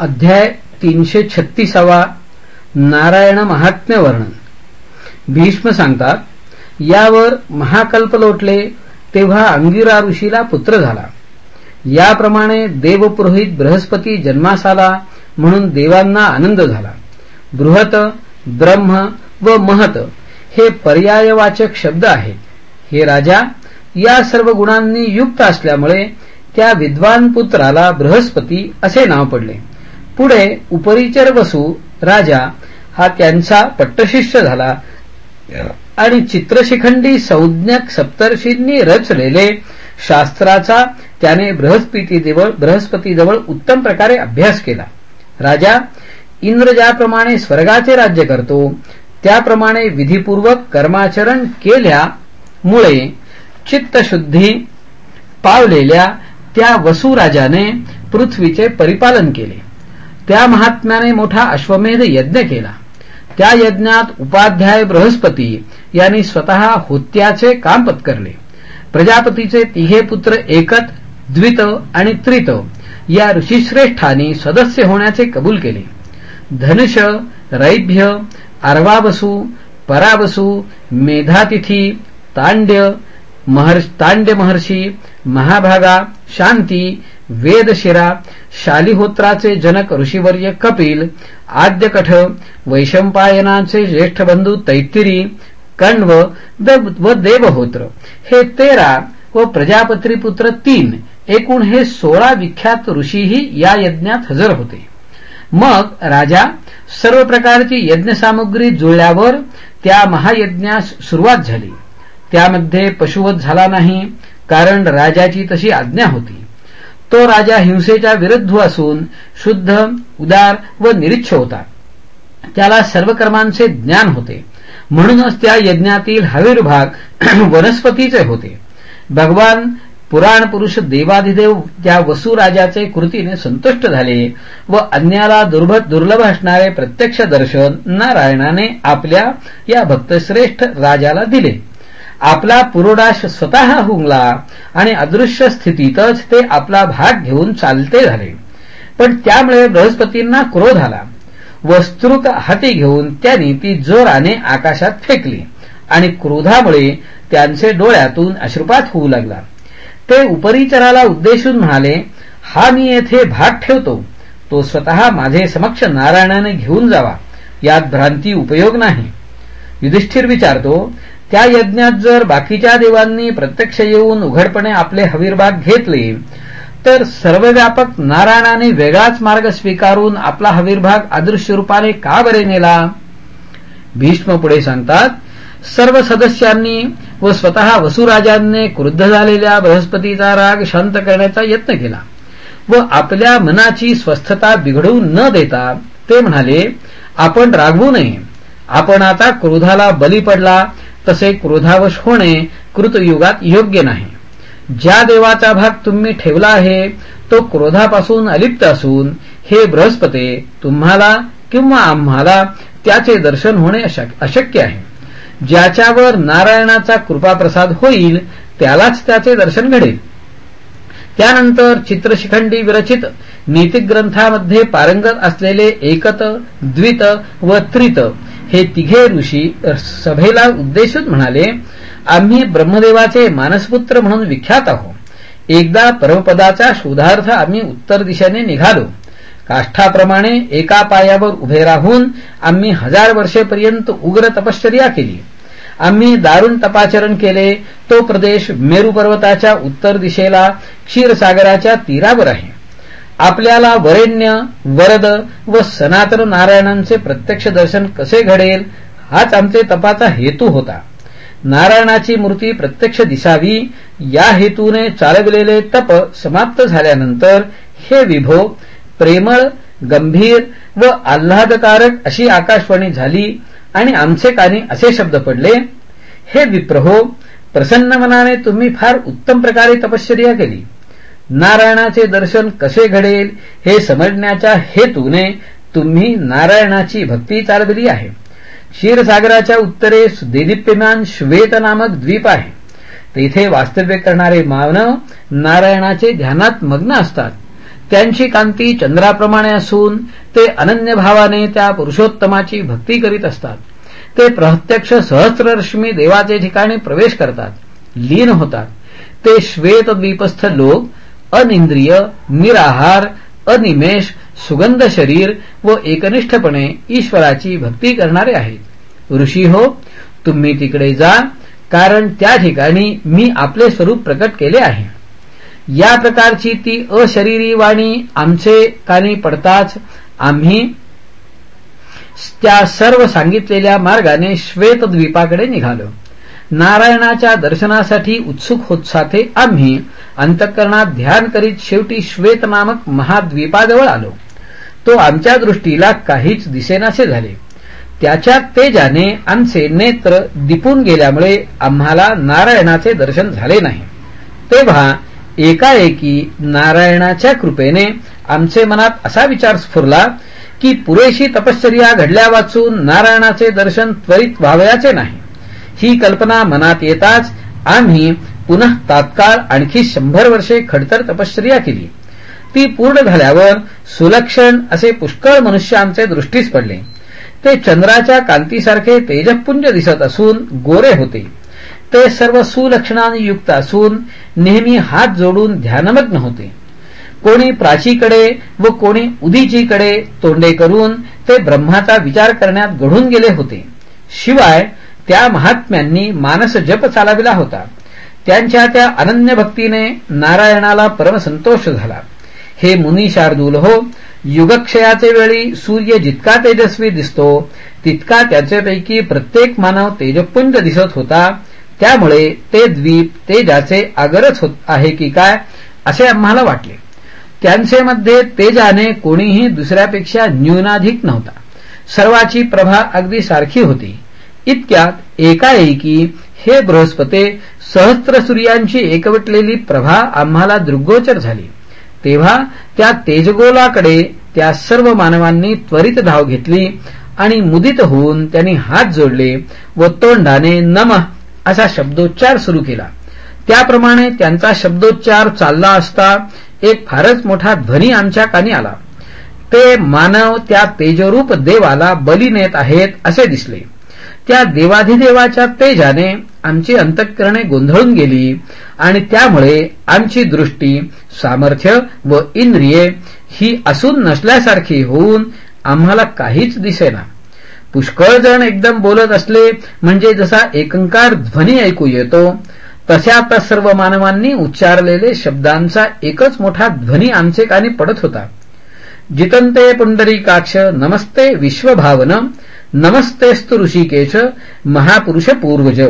अध्याय तीनशे छत्तीसावा नारायण महात्म्य वर्णन. भीष्म सांगतात यावर महाकल्प लोटले तेव्हा अंगिरा ऋषीला पुत्र झाला. याप्रमाणे देवपुरोहित बृहस्पती जन्मास आला म्हणून देवांना आनंद झाला. बृहत ब्रह्म व महत हे पर्यायवाचक शब्द आहेत हे राजा या सर्व गुणांनी युक्त असल्यामुळे त्या विद्वान पुत्राला बृहस्पती असे नाव पडले. पुढे उपरिचर बसू राजा हा त्यांचा पट्टशिष्य झाला. आणि चित्रशिखंडी संज्ञक सप्तर्षींनी रचलेले शास्त्राचा त्याने बृहस्पतीजवळ बृहस्पतीजवळ उत्तम प्रकारे अभ्यास केला. राजा इंद्र ज्याप्रमाणे स्वर्गाचे राज्य करतो त्याप्रमाणे विधीपूर्वक कर्माचरण केल्यामुळे चित्तशुद्धी पावलेल्या त्या वसुराजाने पृथ्वीचे परिपालन केले. त्या महात्म्याने मोठा अश्वमेध यज्ञ केला. त्या यज्ञात उपाध्याय बृहस्पती यांनी स्वतः होत्याचे काम पत्करले. प्रजापतीचे तिहे पुत्र एकत द्वित आणि त्रित या ऋषीश्रेष्ठांनी सदस्य होण्याचे कबूल केले. धनुष रैभ्य अर्वाबसू पराबसू मेधातिथी तांड्य तांड्य महर्षी महाभागा शांती वेदशिरा शालिहोत्राचे जनक ऋषीवर्य कपिल आद्यकठ वैशंपायनाचे ज्येष्ठ बंधू तैत्तिरी कण्व व देवहोत्र. हे तेरा व प्रजापत्रीपुत्र तीन एकूण हे सोळा विख्यात ऋषीही या यज्ञात हजर होते. मग राजा सर्व प्रकारची यज्ञसामुग्री जुळल्यावर त्या महायज्ञास सुरुवात झाली. त्यामध्ये पशुवध झाला नाही कारण राजाची तशी आज्ञा होती. तो राजा हिंसेच्या विरुद्ध असून शुद्ध उदार व निरीच्छ होता. त्याला सर्व कर्मांचे ज्ञान होते. म्हणूनच त्या यज्ञातील हवीरभाग वनस्पतीचे होते. भगवान पुराण पुरुष देवाधिदेव त्या वसुराजाचे कृतीने संतुष्ट झाले व अन्याला दुर्लभ असणारे प्रत्यक्ष दर्शन नारायणाने आपल्या या भक्तश्रेष्ठ राजाला दिले. आपला पुरोडाश स्वतः हुंगला आणि अदृश्य स्थितीतच ते आपला भाग घेऊन चालते झाले. पण त्यामुळे बृहस्पतींना क्रोध आला. वस्तृत हाती घेऊन त्यांनी ती जोराने आकाशात फेकली आणि क्रोधामुळे त्यांचे डोळ्यातून अश्रुपात होऊ लागला. ते उपरिचराला उद्देशून म्हणाले हा मी येथे भाग ठेवतो. तो स्वतः माझे समक्ष नारायणाने घेऊन जावा. यात भ्रांती उपयोग नाही. युधिष्ठिर विचारतो त्या यज्ञात जर बाकीच्या देवांनी प्रत्यक्ष येऊन उघडपणे आपले हवीरभाग घेतले तर सर्वव्यापक नारायणाने वेगळाच मार्ग स्वीकारून आपला हवीरभाग अदृश्य रूपाने का बरे नेला? भीष्म पुढे सांगतात सर्व सदस्यांनी व स्वतः वसुराजांनी क्रुद्ध झालेल्या बृहस्पतीचा राग शांत करण्याचा यत्न केला व आपल्या मनाची स्वस्थता बिघडवू न देता ते म्हणाले आपण रागवू नये. आपण आता क्रोधाला बली पडला तसे क्रोधावश होणे कृतयुगात योग्य नाही. ज्या देवाचा भाग तुम्ही ठेवला आहे तो क्रोधापासून अलिप्त असून हे बृहस्पते तुम्हाला किंवा आम्हाला त्याचे दर्शन होणे अशक्य आहे. ज्याच्यावर नारायणाचा कृपाप्रसाद होईल त्यालाच त्याचे दर्शन घडेल. त्यानंतर चित्रशिखंडी विरचित नीतिग्रंथामध्ये पारंगत असलेले एकत द्वित व त्रित हे तिघे ऋषी सभेला उद्देशून म्हणाले आम्ही ब्रह्मदेवाचे मानसपुत्र म्हणून विख्यात आहोत. एकदा परमपदाचा शोधार्थ आम्ही उत्तर दिशेने निघालो. काष्ठाप्रमाणे एका पायावर उभे राहून आम्ही हजार वर्षेपर्यंत उग्र तपश्चर्या केली. आम्ही दारुण तपाचरण केले. तो प्रदेश मेरू पर्वताच्या उत्तर दिशेला क्षीरसागराच्या तीरावर आहे. आपल्याला वरेण्य वरद व सनातन नारायणांचे प्रत्यक्ष दर्शन कसे घडेल हाच आमचे तपाचा हेतू होता. नारायणाची मूर्ती प्रत्यक्ष दिसावी या हेतूने चालविलेले तप समाप्त झाल्यानंतर हे विभो प्रेमळ गंभीर व आल्हादकारक अशी आकाशवाणी झाली आणि आमचे कानी असे शब्द पडले हे विप्रहो प्रसन्न मनाने तुम्ही फार उत्तम प्रकारे तपश्चर्या केली. नारायणाचे दर्शन कसे घडेल हे समजण्याच्या हेतूने तुम्ही नारायणाची भक्ती चालविली आहे. क्षीरसागराच्या उत्तरेस देदीप्यमान श्वेत नामक द्वीप आहे. तेथे वास्तव्य करणारे मानव नारायणाचे ध्यानात मग्न असतात. त्यांची कांती चंद्राप्रमाणे असून ते अनन्य भावाने त्या पुरुषोत्तमाची भक्ती करीत असतात. ते प्रत्यक्ष सहस्ररश्मी देवाचे ठिकाणी प्रवेश करतात. लीन होतात. ते श्वेत द्वीपस्थ लोक अनिंद्रिय निराहार अनिमेष सुगंध शरीर व एकनिष्ठपणे ईश्वराची भक्ती करणारे आहेत. ऋषी हो तुम्ही तिकडे जा कारण त्या ठिकाणी मी आपले स्वरूप प्रकट केले आहे. या प्रकारची ती अशरीरी वाणी आमचे कानी पडताच आम्ही त्या सर्व सांगितलेल्या मार्गाने श्वेतद्वीपाकडे निघालो. नारायणाच्या दर्शनासाठी उत्सुक होत साथे आम्ही. अंतःकरणात ध्यान करीत शेवटी श्वेत नामक महाद्वीपाजवळ आलो. तो आमच्या दृष्टीला काहीच दिसेनासे झाले. त्याच्या तेजाने आमचे नेत्र दिपून गेल्यामुळे आम्हाला नारायणाचे दर्शन झाले नाही. तेव्हा एकाएकी नारायणाच्या कृपेने आमचे मनात असा विचार स्फुरला की पुरेशी तपश्चर्या घडल्या वाचून नारायणाचे दर्शन त्वरित व्हावयाचे नाही. ही कल्पना मनात येताच आम्ही पुन्हा तात्काळ आणखी शंभर वर्षे खडतर तपश्चर्या केली. ती पूर्ण झाल्यावर सुलक्षण असे पुष्कळ मनुष्य आमचे दृष्टीस पडले. ते चंद्राच्या कांतीसारखे तेजपुंज दिसत असून गोरे होते. ते सर्व सुलक्षणाने युक्त असून नेहमी हात जोडून ध्यानमग्न होते. कोणी प्राचीकडे व कोणी उदीचीकडे तोंडे करून ते ब्रह्माचा विचार करण्यात घडून गेले होते. शिवाय त्या महात्म्यांनी मानस जप चालविला होता. त्यांच्या त्या अनन्य भक्तीने नारायणाला परमसंतोष झाला. हे मुनी शार्दूल हो युगक्षयाचे वेळी सूर्य जितका तेजस्वी दिसतो तितका त्याच्यापैकी प्रत्येक मानव तेजपुंज दिसत होता. त्यामुळे ते द्वीप तेजाचे आगरच होत आहे की काय असे आम्हाला वाटले. त्यांचे मध्ये तेजाने कोणीही दुसऱ्यापेक्षा न्यूनाधिक नव्हता. सर्वाची प्रभा अगदी सारखी होती. इतक्यात एकाएकी हे बृहस्पते सहस्त्र सूर्यांची एकवटलेली प्रभा आम्हाला दृग्गोचर झाली. तेव्हा त्या तेजगोलाकडे त्या सर्व मानवांनी त्वरित धाव घेतली आणि मुदित होऊन त्यांनी हात जोडले व तोंडाने नम असा शब्दोच्चार सुरू केला. त्याप्रमाणे त्यांचा शब्दोच्चार चालला असता एक फारच मोठा ध्वनी आमच्या कानी आला. ते मानव त्या तेजरूप देवाला बली नेत आहेत असे दिसले. त्या देवाधिदेवाच्या तेजाने आमची अंतःकरणे गोंधळून गेली आणि त्यामुळे आमची दृष्टी सामर्थ्य व इंद्रिये ही असून नसल्यासारखी होऊन आम्हाला काहीच दिसेना. पुष्कळ जण एकदम बोलत असले म्हणजे जसा एकंकार ध्वनी ऐकू येतो तशा त्या सर्व मानवांनी उच्चारलेले शब्दांचा एकच मोठा ध्वनी आमचे कानी पडत होता. जितंते पुंडरीकाक्ष नमस्ते विश्वभावन नमस्तेस्तु ऋषिकेश महापुरुष पूर्वज।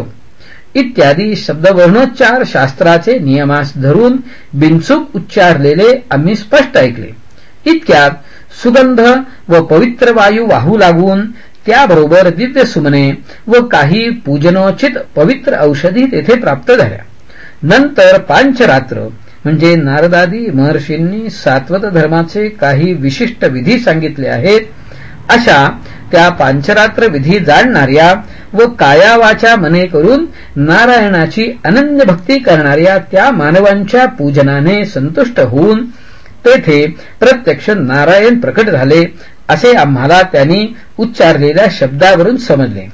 इत्यादी शब्दवर्णोच्चार शास्त्राचे नियमास धरून बिनचूक उच्चारलेले आम्ही स्पष्ट ऐकले. इतक्यात सुगंध व पवित्र वायू वाहू लागून त्याबरोबर दिव्य सुमने व काही पूजनोचित पवित्र औषधी तेथे प्राप्त झाल्या. नंतर पांचरात्र म्हणजे नारदादी महर्षींनी सात्वत धर्माचे काही विशिष्ट विधी सांगितले आहेत अशा त्या पांचरात्र विधी जाणणाऱ्या व कायावाच्या मने करून नारायणाची अनन्य भक्ती करणाऱ्या त्या मानवांच्या पूजनाने संतुष्ट होऊन तेथे प्रत्यक्ष नारायण प्रकट झाले असे आम्हाला त्यांनी उच्चारलेल्या शब्दावरून समजले.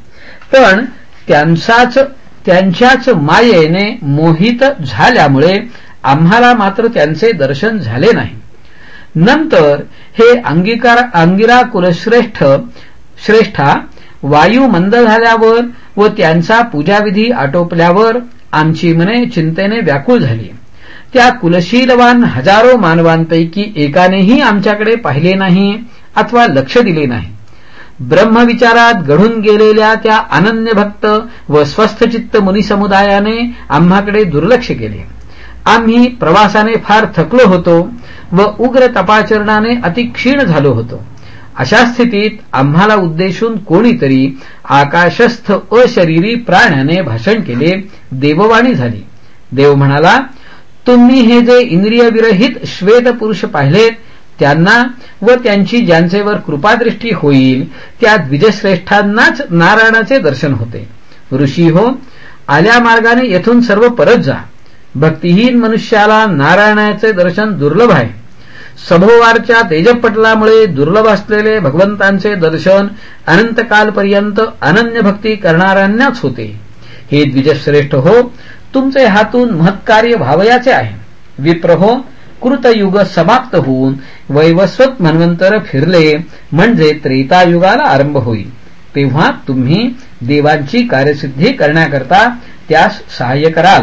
पण त्यांचाच त्यांच्याच मायेने मोहित झाल्यामुळे आम्हाला मात्र त्यांचे दर्शन झाले नाही. नंतर हे अंगीकार अंगिरा कुलश्रेष्ठ श्रेष्ठा वायू मंद झाल्यावर व त्यांचा पूजाविधी आटोपल्यावर आमची मने चिंतेने व्याकुळ झाली. त्या कुलशीलवान हजारो मानवांपैकी एकानेही आमच्याकडे पाहिले नाही अथवा लक्ष दिले नाही. ब्रह्मविचारात घडून गेलेल्या त्या अनन्य भक्त व स्वस्थचित्त मुनिसमुदायाने आम्हाकडे दुर्लक्ष केले. आम्ही प्रवासाने फार थकलो होतो व उग्र तपाचरणाने अति क्षीण झालो होतो. अशा स्थितीत आम्हाला उद्देशून कोणीतरी आकाशस्थ अशरीरी प्राण्याने भाषण केले देववाणी झाली. देव म्हणाला तुम्ही हे जे इंद्रियविरहित श्वेत पुरुष पाहिलेत त्यांना व त्यांची ज्यांचेवर कृपादृष्टी होईल त्या द्विजश्रेष्ठांनाच नारायणाचे दर्शन होते. ऋषी हो आल्या मार्गाने येथून सर्व परत जा. भक्तिहीन मनुष्याला नारायणाचे दर्शन दुर्लभ आहे. सभोवारच्या तेजपटलामुळे दुर्लभ असलेले भगवंतांचे दर्शन अनंतकालपर्यंत अनन्य भक्ती करणाऱ्यांनाच होते. हे द्विजश्रेष्ठ हो तुमचे हातून महत्कार्य व्हावयाचे आहे. विप्रहो कृतयुग समाप्त होऊन वैवस्वत मन्वंतर फिरले म्हणजे त्रेतायुगाला आरंभ होईल. तेव्हा तुम्ही देवांची कार्यसिद्धी करण्याकरता त्यास सहाय्य कराल.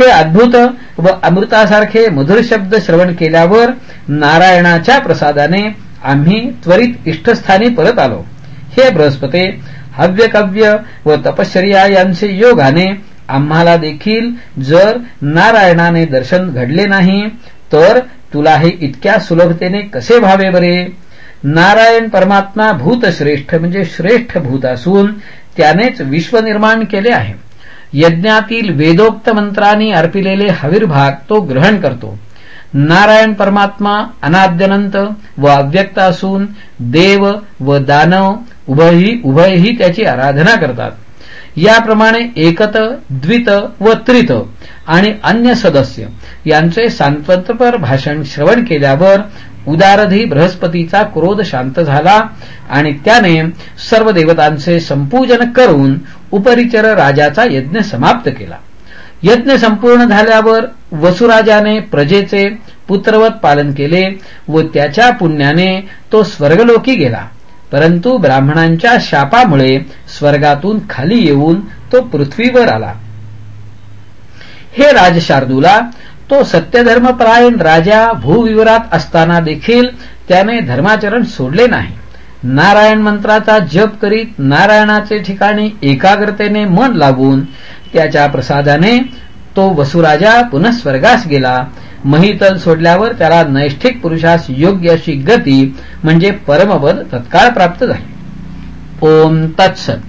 हे अद्भुत व अमृतासारखे मधुर शब्द श्रवण केल्यावर नारायणाच्या प्रसादाने आम्ही त्वरित इष्टस्थानी परत आलो. हे बृहस्पते हव्यकव्य व तपश्चर्या यांचे योगाने आम्हाला देखील जर नारायणाने दर्शन घडले नाही तर तुला हे इतक्या सुलभतेने कसे व्हावे बरे? नारायण परमात्मा भूतश्रेष्ठ म्हणजे श्रेष्ठ भूत असून त्यानेच विश्व निर्माण केले आहे. यज्ञातील वेदोक्त मंत्रांनी अर्पिलेले हविर्भाग तो ग्रहण करतो. नारायण परमात्मा अनाद्यनंत व अव्यक्त असून देव व दानव उभयही उभयही त्याची आराधना करतात. याप्रमाणे एकत द्वित व त्रित आणि अन्य सदस्य यांचे सांत्वतपर भाषण श्रवण केल्यावर उदारधी बृहस्पतीचा क्रोध शांत झाला आणि त्याने सर्व देवतांचे संपूजन करून उपरिचर राजाचा यज्ञ समाप्त केला. यज्ञ संपूर्ण झाल्यावर वसुराजाने प्रजेचे पुत्रवत पालन केले व त्याच्या पुण्याने तो स्वर्गलोकी गेला. परंतु ब्राह्मणांच्या शापामुळे स्वर्गातून खाली येऊन तो पृथ्वीवर आला. हे राजशार्दूला तो सत्यधर्मपरायण राजा भूविवरात असताना देखील त्याने धर्माचरण सोडले नाही. नारायण मंत्राचा जप करीत नारायणाचे ठिकाणी एकाग्रतेने मन लागून त्याच्या प्रसादाने तो वसुराजा पुनः स्वर्गास गेला. महितल सोडल्यावर त्याला नैष्ठिक पुरुषास योग्य अशी गती म्हणजे परमपद तत्काळ प्राप्त झाली. ओम तत्सत.